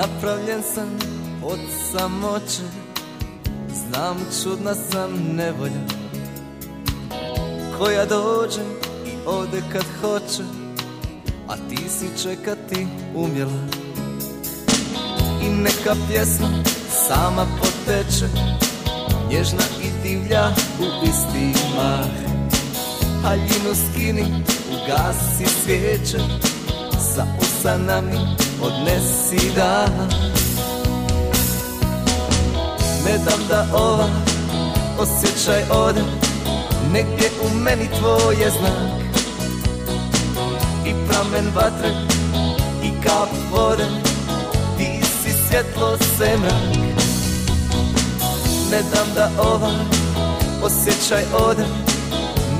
Napravljen sam od samoće. Znam čudna sam nevolja. Koja dođe i ode kad hoće A ti si čekati umjela. I neka pjesma sama poteče Nježna i divlja u isti mah. Haljinu skini, ugasi svijeće Sa usanami odnesi da Ne dam da ova osjećaj ode Negdje u meni tvoje znak. I pramen vatre i kap vode Ti si svjetlo se mrak Ne dam da ova osjećaj ode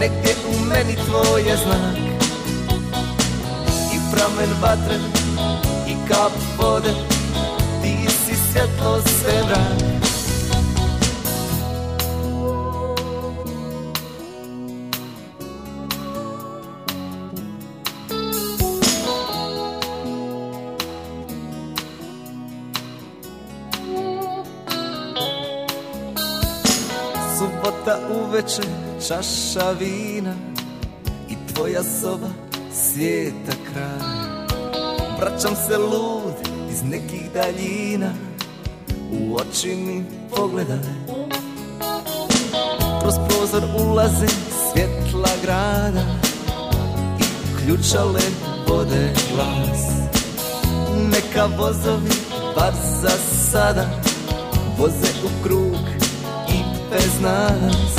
Negdje u meni tvoje znak pramen vatre i kap vode Ti si svjetlo sve mrak Subota uveče, čaša vina I tvoja soba, svijeta kraj Vraćam se lud iz nekih daljina U oči mi pogledaj. Kroz prozor ulaze svjetla grada I ključale vode glas. Neka vozovi, bar za sada Voze u krug i bez nas.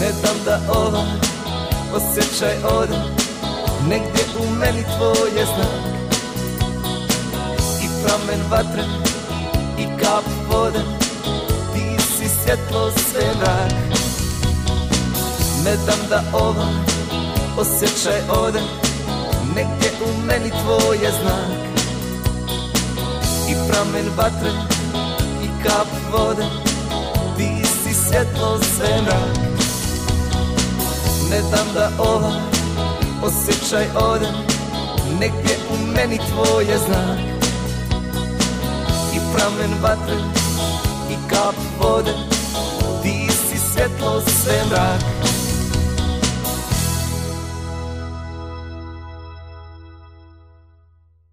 Ne dam da ovaj osjećaj ode Negdje u meni tvoje znak. I pramen vatre i kap vode Ti si svjetlo sve mrak Ne dam da ovaj osjećaj ode Negdje u meni tvoje znak. I pramen vatre i kap vode Ti si svjetlo sve mrak Ne da ovaj osjećaj ode Negdje u meni tvoje znak. I pramen vatre i kap vode Ti si svjetlo sve mrak